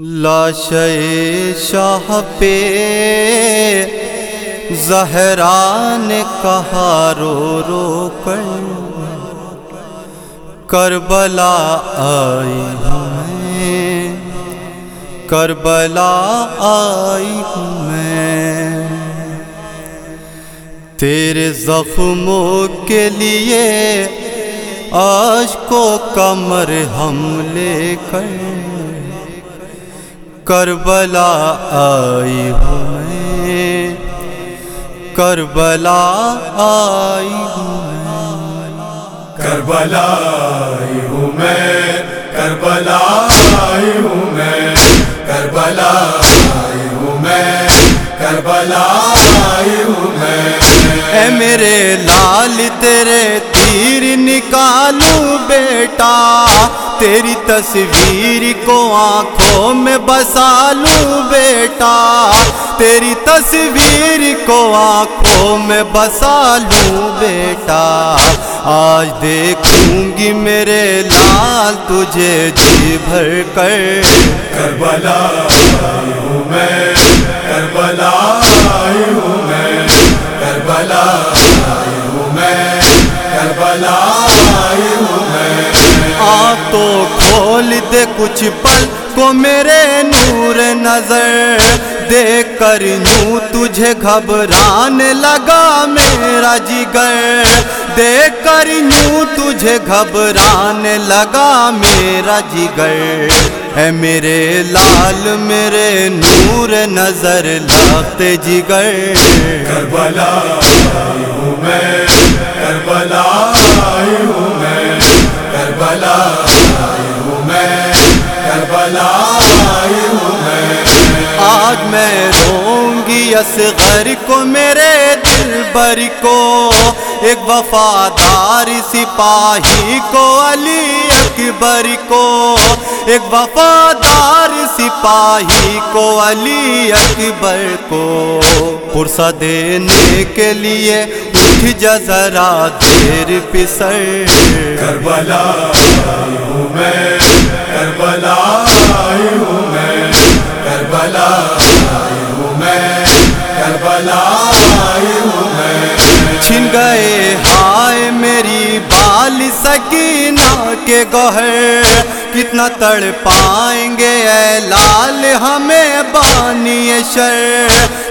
لاش شاہ پہ زہرا نے کہا رو رو کر کربلا آئی ہوں میں، کربلا آئی ہوں میں۔ تیرے زخموں کے لیے آج کو کمر ہم لے کر کربلا آئی ہوں میں۔ کربلا آئی ہوں میں۔ کربلا آئی ہوں میں۔ کربلا آئی ہوں میں۔ کربلا آئی ہوں میں۔ کربلا آئی ہوں میں۔ اے میرے لال تیرے تیر نکالوں بیٹا، تیری تصویر کو آنکھوں میں بسا لوں بیٹا۔ تیری تصویر کو آنکھوں میں بسا لوں بیٹا۔ آج دیکھوں گی میرے لال، تجھے جی بھر کر۔ کربلا۔ کھول دے کچھ پل کو میرے نور نظر دیکھ کر یوں تجھے گھبرانے لگا میرا جگر دیکھ کر یوں تجھے گھبرانے لگا میرا جگر اے میرے لال میرے نور نظر لگتے جگر کربلا ہوں میں، کربلا ہوں اصغر کو میرے دل بر کو، ایک وفادار سپاہی کو، علی اکبر کو، ایک وفادار سپاہی کو، علی اکبر کو۔ پرسہ دینے کے لیے اٹھ جا ذرا دیر پسر۔ کربلا ہوں میں، کربلا ہوں میں، کربلا۔ چھن گئے، ہائے میری بال سکینہ کے گوہر۔ کتنا تڑ پائیں گے اے لال، ہمیں بانی شر۔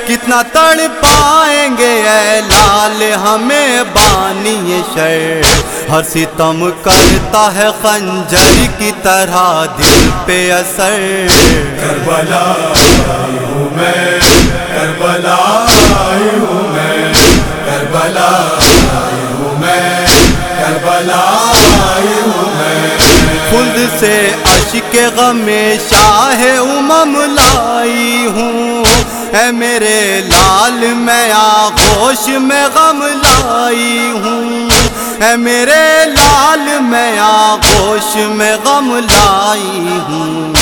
کتنا تڑ پائیں گے اے لال، ہمیں بانی شر۔ ہر ستم کرتا ہے خنجر کی طرح دل پہ اثر۔ کربلا ہوں میں، کربلا ہوں میں کربلا ہوں میں کربلا ہوں میں خود سے عشق غم شاہ امم لائی ہوں۔ اے میرے لال، میں آغوش میں غم لائی ہوں۔ اے میرے لال، میں آغوش میں غم لائی ہوں۔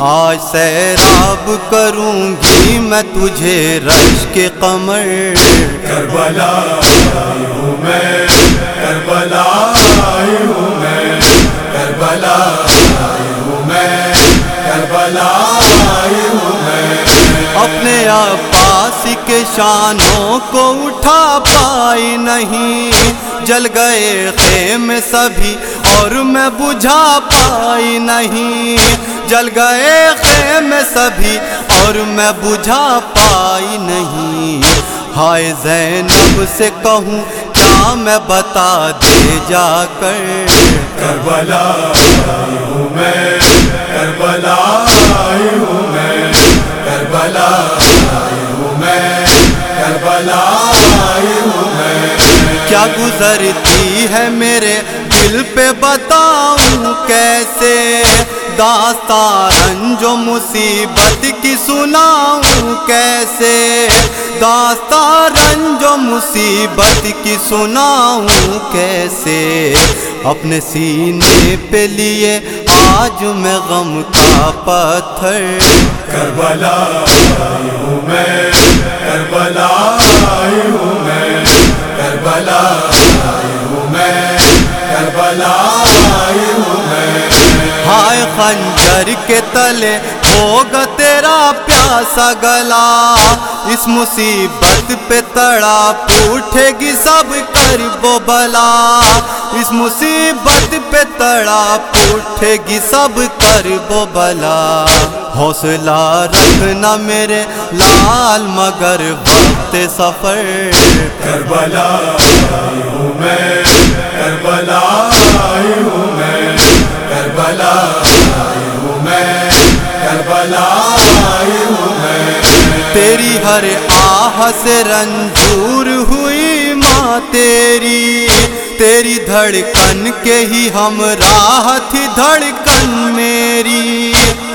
آج سیراب کروں گی میں تجھے رش کے قمر کربلا آئی ہوں میں کربلا آئی ہوں میں کربلا آئی ہوں میں کربلا آئی ہوں میں۔ اپنے عباس کے شانوں کو اٹھا پائی نہیں جل گئے خیم سبھی اور میں بجھا پائی نہیں۔ جل گئے خیم سبھی اور میں بجھا پائی نہیں۔ ہائے زینب سے کہوں کیا میں بتا دے جا کر۔ کربلا آئی ہوں میں کربلا آئی ہوں میں کربلا آئی ہوں میں کربلا آئی ہوں میں۔ کیا گزرتی ہے میرے دل پہ بتاؤں کیسے؟ داستان، رنج و مصیبت کی سناؤں کیسے؟ داستان، رنج و مصیبت کی سناؤں کیسے؟ اپنے سینے پہ لیے آج میں غم کا پتھر۔ کربلا آئی ہوں میں، کربلا آئی ہوں میں، کربلا آئی ہوں میں، کربلا آئی ہوں میں خنجر کے تلے ہوگا تیرا پیاسا گلا۔ اس مصیبت پہ تڑا پوٹھے گی سب کر بلا۔ اس مصیبت پہ تڑا پوٹھے گی سب کر بلا۔ حوصلہ رکھنا میرے لال، مگر وقت سفر کربلا۔ ہوں میں، کربلا ہوں تیری ہر آہ سے رنجور ہوئی ماں تیری تیری دھڑکن کے ہی ہم راہ تھی دھڑکن میری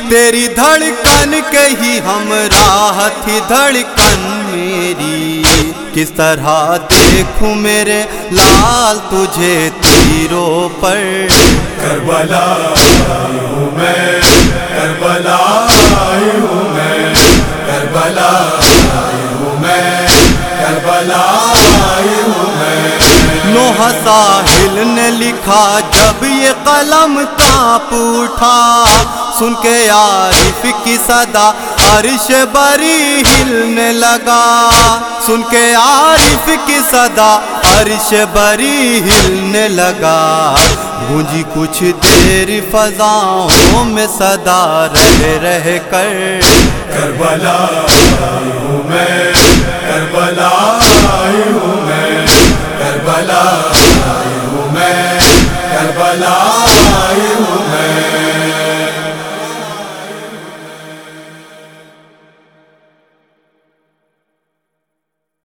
تیری دھڑکن کے ہی ہم راہ تھی دھڑکن میری کس طرح دیکھوں میرے لال تجھے تیروں پر کربلا ہوں میں ساحل نے لکھا، جب یہ قلم کانپ اٹھا۔ سن کے عارف کی صدا عرش بری ہلنے لگا۔ سن کے عارف کی صدا عرش بری ہلنے لگا۔ گونجی کچھ دیر فضاؤں میں صدا رہ رہ کر۔ کربلا آئی ہوں میں، کربلا آئی ہوں Karbala